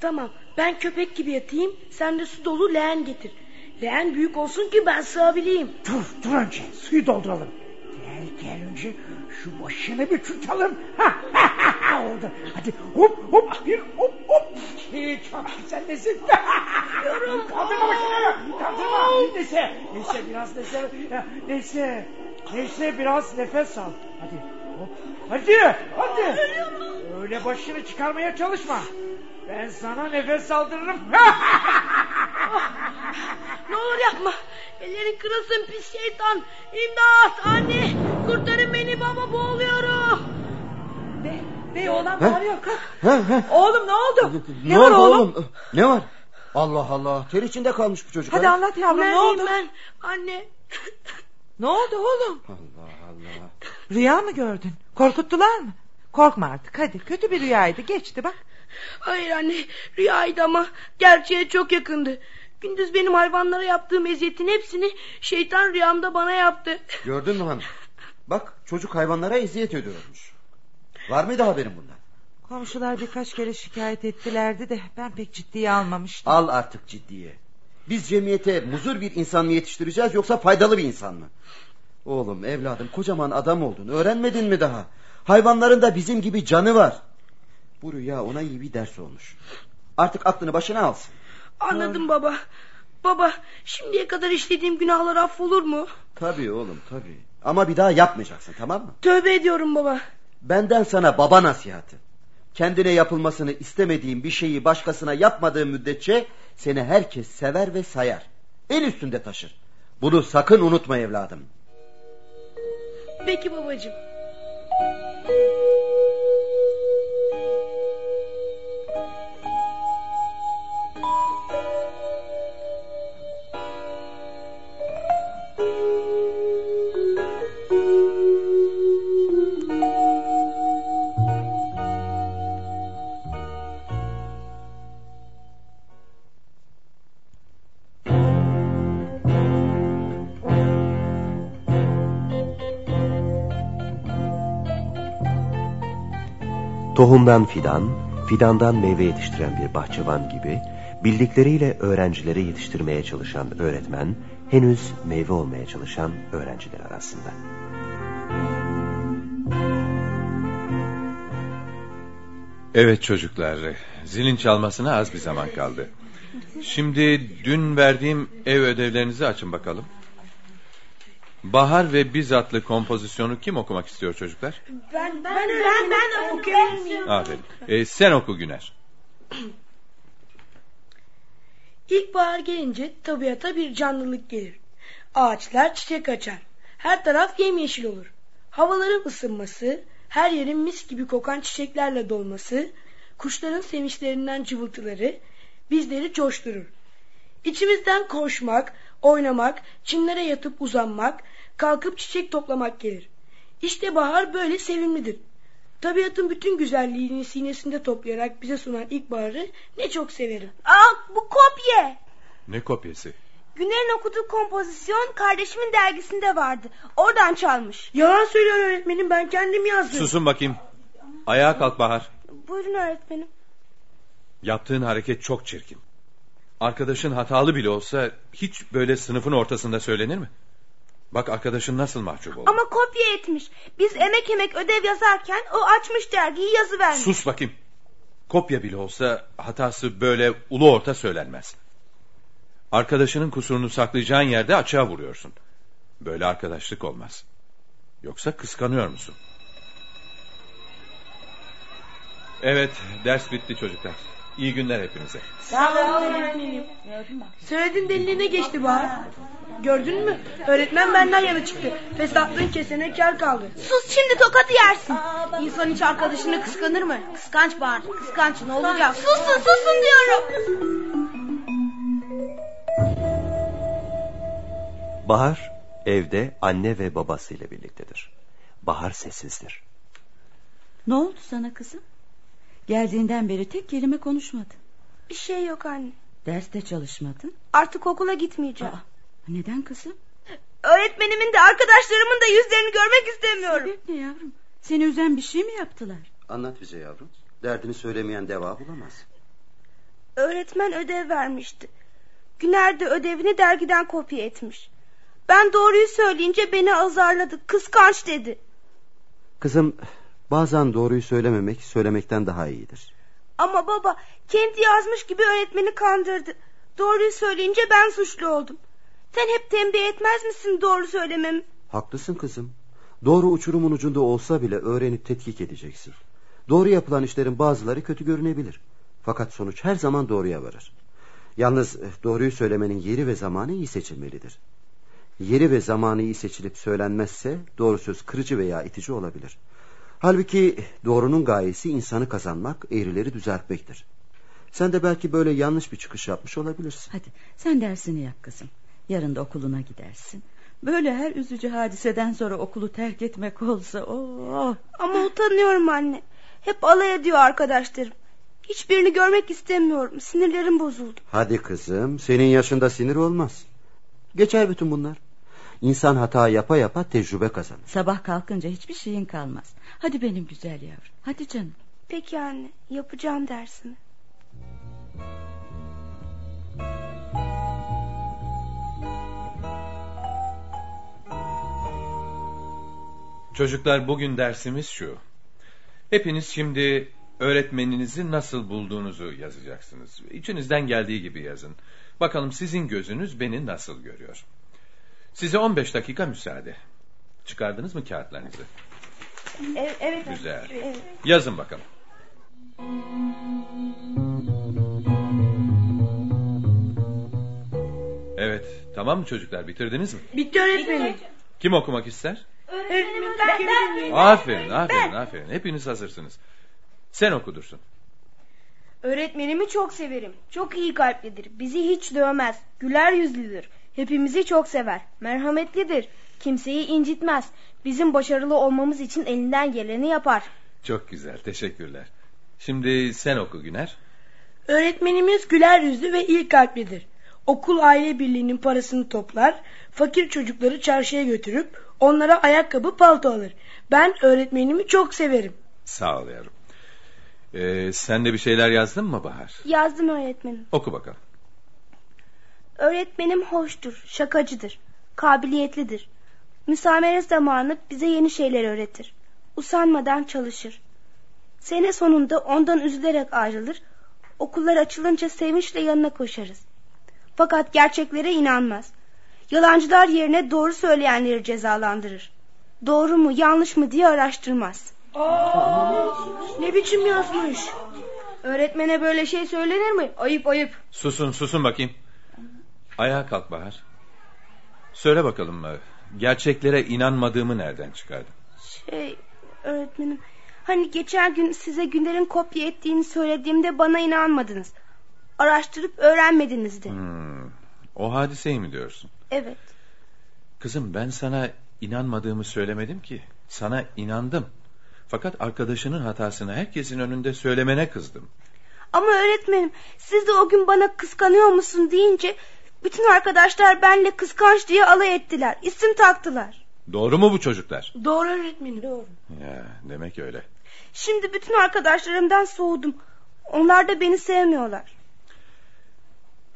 Speaker 11: Tamam ben köpek gibi yatayım sen de su dolu leğen getir. Leğen büyük olsun ki ben sığabileyim.
Speaker 13: Dur dur önce suyu dolduralım. Gel gel önce şu başını bir tutalım. Oldu. Hadi hop hop bir hop hop. Ee, çok güzel nesin. Kaldırma başını. Kaldırma. Neyse. Neyse biraz neyse. Neyse. Neyse biraz nefes al. Hadi hop. Hadi. Hadi. Öyle başını çıkarmaya çalışma. Ben sana nefes aldırırım.
Speaker 11: ne olur yapma. Ellerin kırılsın pis şeytan. İmdat anne. Kurtarın beni baba boğuluyorum.
Speaker 6: Bey, bey oğlan bağırıyor kalk.
Speaker 1: Ha, ha.
Speaker 6: Oğlum ne oldu?
Speaker 1: Ne,
Speaker 6: var
Speaker 1: oldu
Speaker 6: oğlum?
Speaker 1: oğlum? Ne var? Allah Allah. Ter içinde kalmış bu çocuk.
Speaker 6: Hadi anlat yavrum ne
Speaker 11: Neredeyim
Speaker 6: oldu?
Speaker 11: ben? Anne.
Speaker 6: Ne oldu oğlum?
Speaker 1: Allah Allah.
Speaker 6: Rüya mı gördün? Korkuttular mı? Korkma artık hadi kötü bir rüyaydı geçti bak.
Speaker 11: Hayır anne rüyaydı ama gerçeğe çok yakındı. Gündüz benim hayvanlara yaptığım eziyetin hepsini şeytan rüyamda bana yaptı.
Speaker 1: Gördün mü hanım? Bak çocuk hayvanlara eziyet ediyormuş. Var mıydı haberin bundan?
Speaker 6: Komşular birkaç kere şikayet ettilerdi de ben pek ciddiye almamıştım.
Speaker 1: Al artık ciddiye. Biz cemiyete muzur bir insan mı yetiştireceğiz yoksa faydalı bir insan mı? Oğlum evladım kocaman adam oldun öğrenmedin mi daha? Hayvanların da bizim gibi canı var. Bu rüya ona iyi bir ders olmuş. Artık aklını başına alsın.
Speaker 11: Anladım baba. Baba şimdiye kadar işlediğim günahlar affolur mu?
Speaker 1: Tabii oğlum tabii. Ama bir daha yapmayacaksın tamam mı?
Speaker 11: Tövbe ediyorum baba.
Speaker 1: Benden sana baba nasihatı. Kendine yapılmasını istemediğin bir şeyi başkasına yapmadığın müddetçe seni herkes sever ve sayar. El üstünde taşır. Bunu sakın unutma evladım.
Speaker 11: Peki babacığım.
Speaker 3: Tohumdan fidan, fidandan meyve yetiştiren bir bahçıvan gibi bildikleriyle öğrencileri yetiştirmeye çalışan öğretmen henüz meyve olmaya çalışan öğrenciler arasında.
Speaker 7: Evet çocuklar, zilin çalmasına az bir zaman kaldı. Şimdi dün verdiğim ev ödevlerinizi açın bakalım. Bahar ve Biz adlı kompozisyonu kim okumak istiyor çocuklar?
Speaker 11: Ben ben ben, ben, ben miyim?
Speaker 7: Aferin. Ee, sen oku Güner.
Speaker 11: İlkbahar gelince tabiata bir canlılık gelir. Ağaçlar çiçek açar. Her taraf yemyeşil olur. Havaların ısınması, her yerin mis gibi kokan çiçeklerle dolması, kuşların sevinçlerinden cıvıltıları bizleri coşturur. İçimizden koşmak, oynamak, çimlere yatıp uzanmak, kalkıp çiçek toplamak gelir. İşte bahar böyle sevimlidir. Tabiatın bütün güzelliğini sinesinde toplayarak bize sunan ilkbaharı ne çok severim.
Speaker 5: Aa, bu kopya.
Speaker 7: Ne kopyası?
Speaker 5: Güner'in okuduğu kompozisyon kardeşimin dergisinde vardı. Oradan çalmış.
Speaker 11: Yalan söylüyor öğretmenim ben kendim yazdım.
Speaker 7: Susun bakayım. Ayağa kalk Bahar.
Speaker 5: Buyurun öğretmenim.
Speaker 7: Yaptığın hareket çok çirkin. Arkadaşın hatalı bile olsa hiç böyle sınıfın ortasında söylenir mi? Bak arkadaşın nasıl mahcup oldu.
Speaker 5: Ama kopya etmiş. Biz emek emek ödev yazarken o açmış dergiyi yazı vermiş.
Speaker 7: Sus bakayım. Kopya bile olsa hatası böyle ulu orta söylenmez. Arkadaşının kusurunu saklayacağın yerde açığa vuruyorsun. Böyle arkadaşlık olmaz. Yoksa kıskanıyor musun? Evet, ders bitti çocuklar. İyi günler hepinize.
Speaker 11: Sağ olun öğretmenim. Söylediğin deliline geçti Bahar. Gördün mü? Öğretmen benden yana çıktı. Fesatlığın kesene kar kaldı.
Speaker 5: Sus şimdi tokatı yersin. İnsan hiç arkadaşını kıskanır mı? Kıskanç Bahar. Kıskanç ne olacak? Susun susun diyorum.
Speaker 3: Bahar evde anne ve babasıyla birliktedir. Bahar sessizdir.
Speaker 4: Ne oldu sana kızım? Geldiğinden beri tek kelime konuşmadın.
Speaker 5: Bir şey yok anne.
Speaker 4: Derste çalışmadın.
Speaker 5: Artık okula gitmeyeceğim.
Speaker 4: Aa, neden kızım?
Speaker 5: Öğretmenimin de arkadaşlarımın da yüzlerini görmek istemiyorum.
Speaker 4: Sebep ne yavrum? Seni üzen bir şey mi yaptılar?
Speaker 1: Anlat bize yavrum. Derdini söylemeyen deva bulamaz.
Speaker 5: Öğretmen ödev vermişti. Güner de ödevini dergiden kopya etmiş. Ben doğruyu söyleyince beni azarladı. Kıskanç dedi.
Speaker 1: Kızım bazen doğruyu söylememek söylemekten daha iyidir.
Speaker 5: Ama baba kendi yazmış gibi öğretmeni kandırdı. Doğruyu söyleyince ben suçlu oldum. Sen hep tembih etmez misin doğru söylememi?
Speaker 1: Haklısın kızım. Doğru uçurumun ucunda olsa bile öğrenip tetkik edeceksin. Doğru yapılan işlerin bazıları kötü görünebilir. Fakat sonuç her zaman doğruya varır. Yalnız eh, doğruyu söylemenin yeri ve zamanı iyi seçilmelidir. Yeri ve zamanı iyi seçilip söylenmezse doğru söz kırıcı veya itici olabilir. Halbuki doğrunun gayesi insanı kazanmak, eğrileri düzeltmektir. Sen de belki böyle yanlış bir çıkış yapmış olabilirsin.
Speaker 4: Hadi sen dersini yap kızım. Yarın da okuluna gidersin. Böyle her üzücü hadiseden sonra okulu terk etmek olsa oh.
Speaker 5: Ama utanıyorum anne. Hep alay ediyor arkadaşlarım. Hiçbirini görmek istemiyorum. Sinirlerim bozuldu.
Speaker 1: Hadi kızım senin yaşında sinir olmaz. Geçer bütün bunlar. İnsan hata yapa yapa tecrübe kazanır.
Speaker 4: Sabah kalkınca hiçbir şeyin kalmaz. Hadi benim güzel yavrum. Hadi canım.
Speaker 5: Peki anne yapacağım dersini.
Speaker 7: Çocuklar bugün dersimiz şu. Hepiniz şimdi öğretmeninizi nasıl bulduğunuzu yazacaksınız. İçinizden geldiği gibi yazın. Bakalım sizin gözünüz beni nasıl görüyor. Size 15 dakika müsaade. Çıkardınız mı kağıtlarınızı?
Speaker 5: Evet. evet
Speaker 7: Güzel.
Speaker 5: Evet.
Speaker 7: Yazın bakalım. Evet, tamam mı çocuklar? Bitirdiniz mi?
Speaker 11: Bitti öğretmenim.
Speaker 7: Kim okumak ister?
Speaker 11: Öğretmenim ben, ben,
Speaker 7: Aferin, aferin, aferin. Hepiniz hazırsınız. Sen okudursun.
Speaker 5: Öğretmenimi çok severim. Çok iyi kalplidir. Bizi hiç dövmez. Güler yüzlüdür. Hepimizi çok sever. Merhametlidir. Kimseyi incitmez. Bizim başarılı olmamız için elinden geleni yapar.
Speaker 7: Çok güzel, teşekkürler. Şimdi sen oku Güner.
Speaker 11: Öğretmenimiz güler yüzlü ve iyi kalplidir. Okul aile birliğinin parasını toplar, fakir çocukları çarşıya götürüp onlara ayakkabı palto alır. Ben öğretmenimi çok severim.
Speaker 7: Sağ ol yavrum. Ee, sen de bir şeyler yazdın mı Bahar?
Speaker 5: Yazdım öğretmenim.
Speaker 7: Oku bakalım.
Speaker 5: Öğretmenim hoştur, şakacıdır, kabiliyetlidir. Müsamere zamanı bize yeni şeyler öğretir. Usanmadan çalışır. Sene sonunda ondan üzülerek ayrılır. Okullar açılınca sevinçle yanına koşarız. Fakat gerçeklere inanmaz. Yalancılar yerine doğru söyleyenleri cezalandırır. Doğru mu yanlış mı diye araştırmaz.
Speaker 11: Aa, ne biçim yazmış?
Speaker 5: Öğretmene böyle şey söylenir mi? Ayıp ayıp.
Speaker 7: Susun, susun bakayım. Ayağa kalk Bahar. Söyle bakalım, e, gerçeklere inanmadığımı nereden çıkardın?
Speaker 5: Şey, öğretmenim, hani geçen gün size Günder'in kopya ettiğini söylediğimde bana inanmadınız. Araştırıp öğrenmediniz de.
Speaker 7: Hmm, o hadiseyi mi diyorsun?
Speaker 5: Evet.
Speaker 7: Kızım ben sana inanmadığımı söylemedim ki. Sana inandım. Fakat arkadaşının hatasını herkesin önünde söylemene kızdım.
Speaker 5: Ama öğretmenim siz de o gün bana kıskanıyor musun deyince bütün arkadaşlar benle kıskanç diye alay ettiler. İsim taktılar.
Speaker 7: Doğru mu bu çocuklar?
Speaker 11: Doğru öğretmenim doğru.
Speaker 7: Ya, demek öyle.
Speaker 5: Şimdi bütün arkadaşlarımdan soğudum. Onlar da beni sevmiyorlar.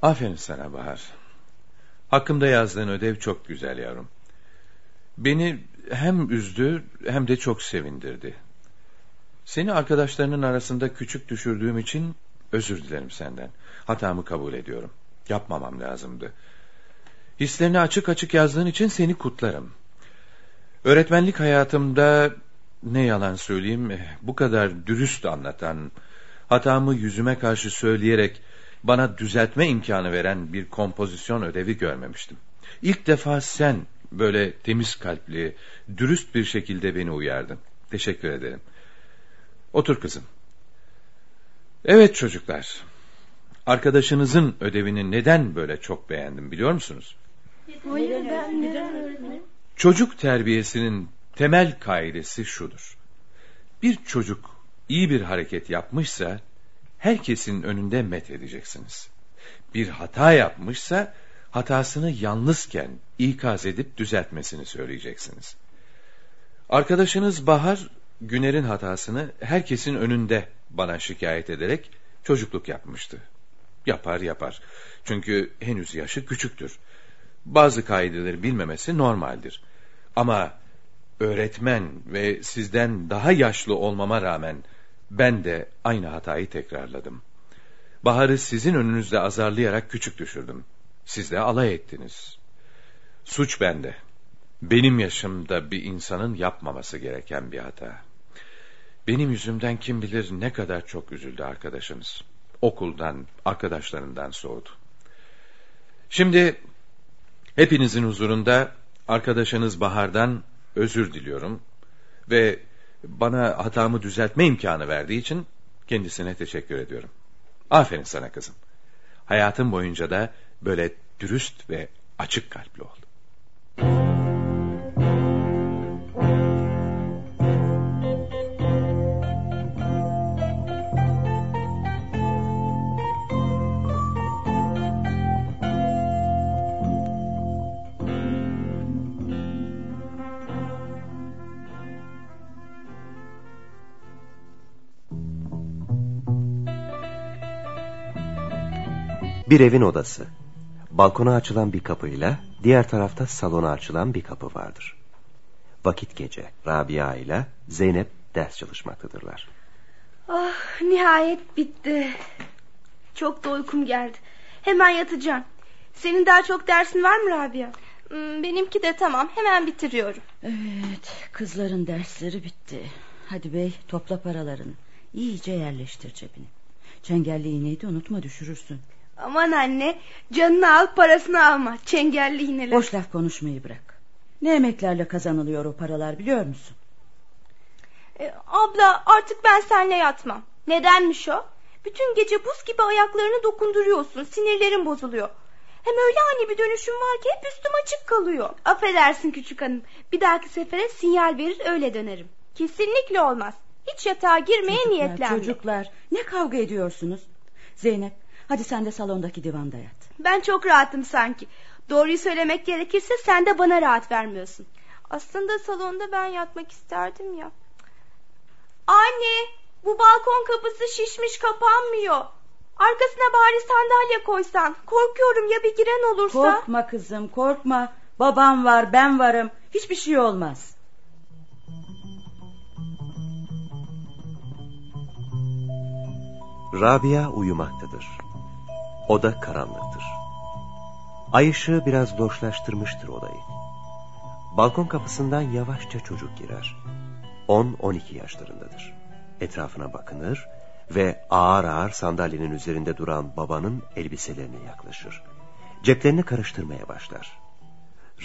Speaker 7: Aferin sana Bahar. Hakkımda yazdığın ödev çok güzel yavrum. Beni hem üzdü hem de çok sevindirdi. Seni arkadaşlarının arasında küçük düşürdüğüm için özür dilerim senden. Hatamı kabul ediyorum. Yapmamam lazımdı. Hislerini açık açık yazdığın için seni kutlarım. Öğretmenlik hayatımda ne yalan söyleyeyim bu kadar dürüst anlatan, hatamı yüzüme karşı söyleyerek bana düzeltme imkanı veren bir kompozisyon ödevi görmemiştim. İlk defa sen böyle temiz kalpli, dürüst bir şekilde beni uyardın. Teşekkür ederim. Otur kızım. Evet çocuklar. Arkadaşınızın ödevini neden böyle çok beğendim biliyor musunuz?
Speaker 11: Neden, neden öğretmenim?
Speaker 7: Çocuk terbiyesinin temel kaidesi şudur. Bir çocuk iyi bir hareket yapmışsa herkesin önünde met edeceksiniz. Bir hata yapmışsa hatasını yalnızken ikaz edip düzeltmesini söyleyeceksiniz. Arkadaşınız Bahar Güner'in hatasını herkesin önünde bana şikayet ederek çocukluk yapmıştı. Yapar yapar. Çünkü henüz yaşı küçüktür. Bazı kaideleri bilmemesi normaldir. Ama öğretmen ve sizden daha yaşlı olmama rağmen ben de aynı hatayı tekrarladım. Bahar'ı sizin önünüzde azarlayarak küçük düşürdüm. Siz de alay ettiniz. Suç bende. Benim yaşımda bir insanın yapmaması gereken bir hata. Benim yüzümden kim bilir ne kadar çok üzüldü arkadaşınız. Okuldan, arkadaşlarından soğudu. Şimdi hepinizin huzurunda arkadaşınız Bahar'dan özür diliyorum ve bana hatamı düzeltme imkanı verdiği için kendisine teşekkür ediyorum. Aferin sana kızım. Hayatın boyunca da böyle dürüst ve açık kalpli ol.
Speaker 3: Bir evin odası. Balkona açılan bir kapıyla diğer tarafta salona açılan bir kapı vardır. Vakit gece Rabia ile Zeynep ders çalışmaktadırlar.
Speaker 12: Oh nihayet bitti. Çok da uykum geldi. Hemen yatacağım. Senin daha çok dersin var mı Rabia?
Speaker 10: Hmm, benimki de tamam hemen bitiriyorum.
Speaker 4: Evet kızların dersleri bitti. Hadi bey topla paralarını. İyice yerleştir cebine. Çengelli iğneyi de unutma düşürürsün.
Speaker 12: Aman anne canını al parasını alma. Çengelli iğneler.
Speaker 4: Boş laf konuşmayı bırak. Ne emeklerle kazanılıyor o paralar biliyor musun?
Speaker 10: Ee, abla artık ben seninle yatmam. Nedenmiş o? Bütün gece buz gibi ayaklarını dokunduruyorsun. Sinirlerim bozuluyor. Hem öyle ani bir dönüşüm var ki hep üstüm açık kalıyor.
Speaker 12: Affedersin küçük hanım. Bir dahaki sefere sinyal verir öyle dönerim.
Speaker 10: Kesinlikle olmaz. Hiç yatağa girmeye
Speaker 4: çocuklar,
Speaker 10: niyetlenme.
Speaker 4: Çocuklar ne kavga ediyorsunuz? Zeynep hadi sen de salondaki divanda yat.
Speaker 12: Ben çok rahatım sanki. Doğruyu söylemek gerekirse sen de bana rahat vermiyorsun.
Speaker 10: Aslında salonda ben yatmak isterdim ya. Anne bu balkon kapısı şişmiş kapanmıyor. Arkasına bari sandalye koysan. Korkuyorum ya bir giren olursa.
Speaker 4: Korkma kızım korkma. Babam var ben varım. Hiçbir şey olmaz.
Speaker 3: Rabia uyumaktadır. Oda karanlıktır. Ay ışığı biraz loşlaştırmıştır odayı. Balkon kapısından yavaşça çocuk girer. 10-12 yaşlarındadır. Etrafına bakınır ve ağır ağır sandalyenin üzerinde duran babanın elbiselerine yaklaşır. Ceplerini karıştırmaya başlar.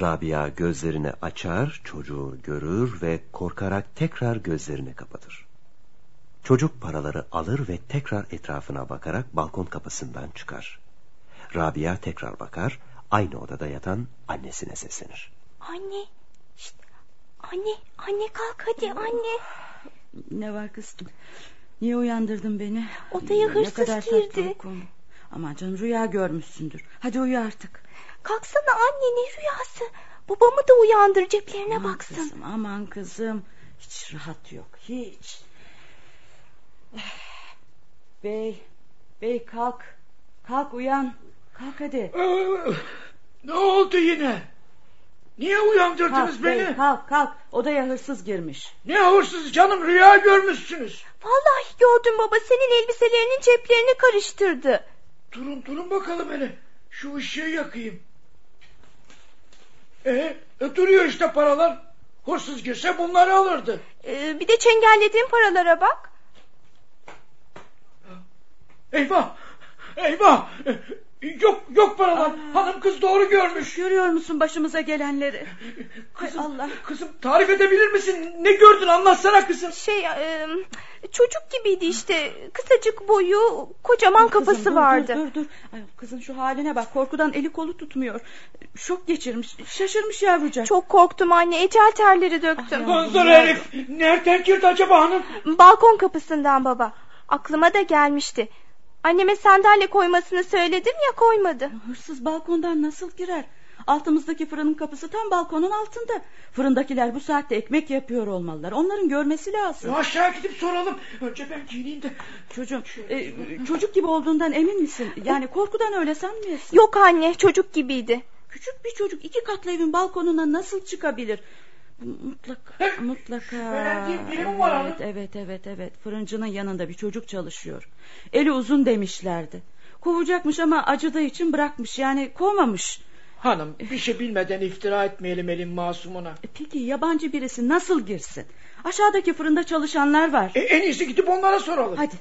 Speaker 3: Rabia gözlerini açar, çocuğu görür ve korkarak tekrar gözlerini kapatır. Çocuk paraları alır ve tekrar etrafına bakarak balkon kapısından çıkar. Rabia tekrar bakar, aynı odada yatan annesine seslenir.
Speaker 10: Anne, şişt, anne, anne kalk hadi anne.
Speaker 4: Ne var kızım? Niye uyandırdın beni?
Speaker 10: Odaya
Speaker 4: Ne
Speaker 10: hırsız
Speaker 4: kadar
Speaker 10: girdi.
Speaker 4: Aman canım rüya görmüşsündür. Hadi uyu artık.
Speaker 10: Kalksana anne ne rüyası. Babamı da uyandır ceplerine
Speaker 4: aman
Speaker 10: baksın.
Speaker 4: Kızım, aman kızım. Hiç rahat yok hiç. Bey, bey kalk. Kalk uyan. Kalk hadi.
Speaker 8: Ne oldu yine? Niye uyandırdınız
Speaker 4: Kalk
Speaker 8: beni?
Speaker 4: bey kalk kalk. Odaya hırsız girmiş.
Speaker 8: Ne hırsız canım rüya görmüşsünüz.
Speaker 10: Vallahi gördüm baba senin elbiselerinin ceplerini karıştırdı.
Speaker 8: Durun durun bakalım hele. Şu ışığı yakayım. E, e duruyor işte paralar. Hırsız girse bunları alırdı.
Speaker 10: Ee, bir de çengellediğin paralara bak.
Speaker 8: Eyvah! Eyvah! Yok yok paralar. Hanım kız doğru görmüş.
Speaker 4: Görüyor musun başımıza gelenleri?
Speaker 8: Kızım,
Speaker 4: Allah.
Speaker 8: Kızım tarif edebilir misin? Ne gördün anlatsana kızım.
Speaker 10: Şey e, çocuk gibiydi işte. Kısacık boyu, kocaman kafası
Speaker 4: Kızım, dur,
Speaker 10: vardı.
Speaker 4: Dur dur dur. Ay, kızın şu haline bak korkudan eli kolu tutmuyor. Şok geçirmiş şaşırmış yavrucak.
Speaker 10: Çok korktum anne. Ecel terleri döktüm.
Speaker 4: Ah,
Speaker 8: Hınzır herif. Nereden girdi acaba hanım?
Speaker 10: Balkon kapısından baba. Aklıma da gelmişti. Anneme sandalye koymasını söyledim ya koymadı.
Speaker 4: Hırsız balkondan nasıl girer? Altımızdaki fırının kapısı tam balkonun altında. Fırındakiler bu saatte ekmek yapıyor olmalılar. Onların görmesi lazım.
Speaker 8: E, Aşağı gidip soralım. Önce ben giyineyim de.
Speaker 4: Çocuğum, e, çocuk gibi olduğundan emin misin? Yani korkudan öyle sanmıyorsun.
Speaker 10: Yok anne çocuk gibiydi.
Speaker 4: Küçük bir çocuk iki katlı evin balkonuna nasıl çıkabilir? Mutlaka, mutlaka. Evet, evet, evet, evet. Fırıncının yanında bir çocuk çalışıyor. Eli uzun demişlerdi. Kovacakmış ama acıdığı için bırakmış. Yani kovmamış.
Speaker 8: Hanım bir şey bilmeden iftira etmeyelim elin masumuna.
Speaker 4: E peki yabancı birisi nasıl girsin? Aşağıdaki fırında çalışanlar var.
Speaker 8: E, en iyisi gidip onlara soralım.
Speaker 4: Hadi.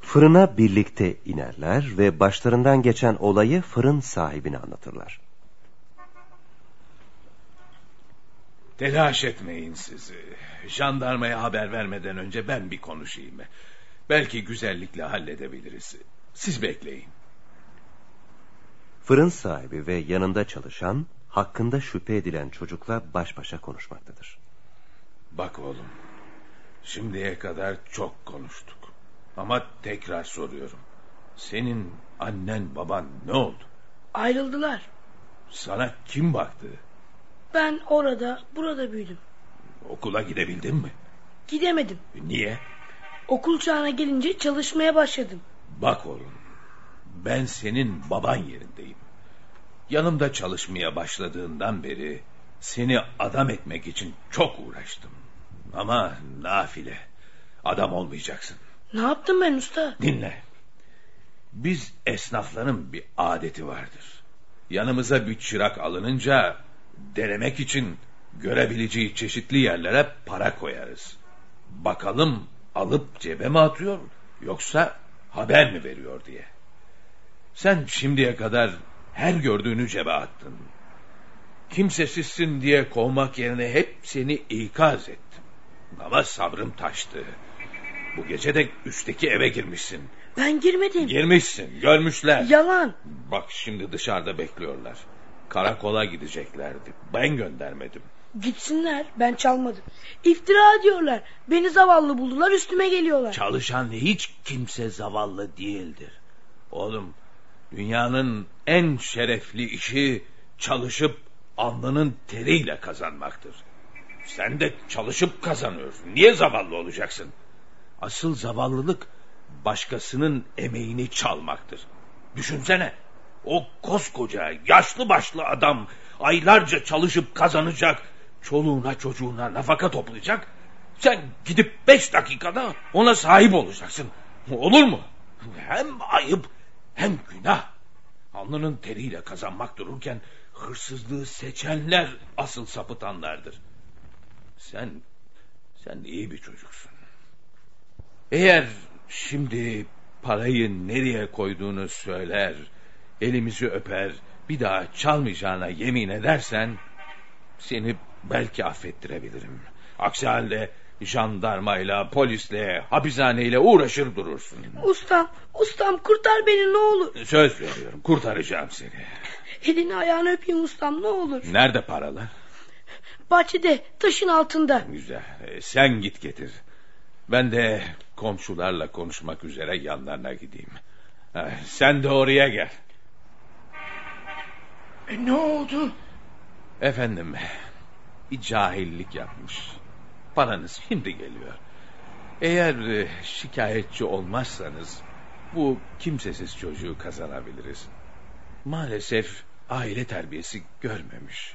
Speaker 3: Fırına birlikte inerler ve başlarından geçen olayı fırın sahibine anlatırlar.
Speaker 7: Telaş etmeyin sizi. Jandarmaya haber vermeden önce ben bir konuşayım. Belki güzellikle halledebiliriz. Siz bekleyin.
Speaker 3: Fırın sahibi ve yanında çalışan hakkında şüphe edilen çocukla baş başa konuşmaktadır.
Speaker 7: Bak oğlum. Şimdiye kadar çok konuştuk. Ama tekrar soruyorum. Senin annen baban ne oldu?
Speaker 11: Ayrıldılar.
Speaker 7: Sana kim baktı?
Speaker 11: Ben orada, burada büyüdüm.
Speaker 7: Okula gidebildin mi?
Speaker 11: Gidemedim.
Speaker 7: Niye?
Speaker 11: Okul çağına gelince çalışmaya başladım.
Speaker 7: Bak oğlum. Ben senin baban yerindeyim. Yanımda çalışmaya başladığından beri seni adam etmek için çok uğraştım. Ama nafile. Adam olmayacaksın.
Speaker 11: Ne yaptım ben usta?
Speaker 7: Dinle. Biz esnafların bir adeti vardır. Yanımıza bir çırak alınınca denemek için görebileceği çeşitli yerlere para koyarız. Bakalım alıp cebe mi atıyor yoksa haber mi veriyor diye. Sen şimdiye kadar her gördüğünü cebe attın. Kimsesizsin diye kovmak yerine hep seni ikaz ettim. Ama sabrım taştı. Bu gece de üstteki eve girmişsin.
Speaker 11: Ben girmedim.
Speaker 7: Girmişsin, görmüşler.
Speaker 11: Yalan.
Speaker 7: Bak şimdi dışarıda bekliyorlar. Karakola gideceklerdi. Ben göndermedim.
Speaker 11: Gitsinler ben çalmadım. İftira diyorlar. Beni zavallı buldular üstüme geliyorlar.
Speaker 7: Çalışan hiç kimse zavallı değildir. Oğlum dünyanın en şerefli işi çalışıp alnının teriyle kazanmaktır. Sen de çalışıp kazanıyorsun. Niye zavallı olacaksın? Asıl zavallılık başkasının emeğini çalmaktır. Düşünsene o koskoca yaşlı başlı adam aylarca çalışıp kazanacak, çoluğuna çocuğuna nafaka toplayacak. Sen gidip beş dakikada ona sahip olacaksın. Olur mu? Hem ayıp hem günah. Alnının teriyle kazanmak dururken hırsızlığı seçenler asıl sapıtanlardır. Sen, sen iyi bir çocuksun. Eğer şimdi parayı nereye koyduğunu söyler, elimizi öper, bir daha çalmayacağına yemin edersen, seni belki affettirebilirim. Aksi halde jandarmayla, polisle, hapishaneyle uğraşır durursun.
Speaker 11: Ustam, ustam kurtar beni ne olur.
Speaker 7: Söz veriyorum, kurtaracağım seni.
Speaker 11: Elini ayağını öpeyim ustam ne olur.
Speaker 7: Nerede paralar?
Speaker 11: Bahçede, taşın altında.
Speaker 7: Güzel, e, sen git getir. Ben de komşularla konuşmak üzere yanlarına gideyim. Sen de oraya gel.
Speaker 8: E, ne oldu?
Speaker 7: Efendim, bir cahillik yapmış. Paranız şimdi geliyor. Eğer e, şikayetçi olmazsanız bu kimsesiz çocuğu kazanabiliriz. Maalesef aile terbiyesi görmemiş.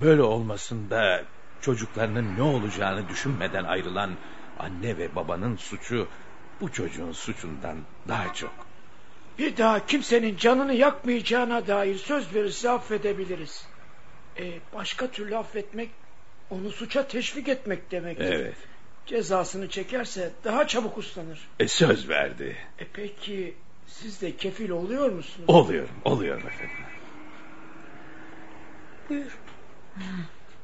Speaker 7: Böyle olmasında çocuklarının ne olacağını düşünmeden ayrılan anne ve babanın suçu bu çocuğun suçundan daha çok.
Speaker 8: Bir daha kimsenin canını yakmayacağına dair söz verirse affedebiliriz. E, başka türlü affetmek onu suça teşvik etmek demektir.
Speaker 7: Evet.
Speaker 8: Cezasını çekerse daha çabuk uslanır.
Speaker 7: E, söz verdi.
Speaker 8: E peki siz de kefil oluyor musunuz?
Speaker 7: Oluyorum, oluyorum efendim.
Speaker 11: Buyur.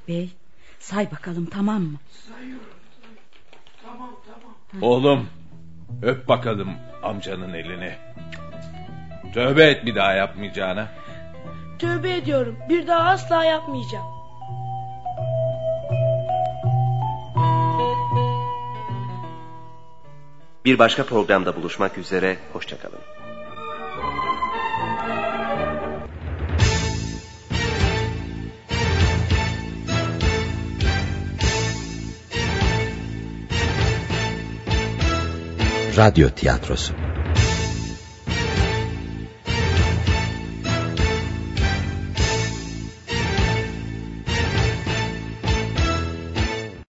Speaker 4: Bey say bakalım tamam mı?
Speaker 8: Sayıyorum. Tamam tamam.
Speaker 7: Oğlum, öp bakalım amcanın elini. Tövbe et bir daha yapmayacağına.
Speaker 11: Tövbe ediyorum. Bir daha asla yapmayacağım.
Speaker 3: Bir başka programda buluşmak üzere, hoşçakalın.
Speaker 14: Radyo tiyatrosu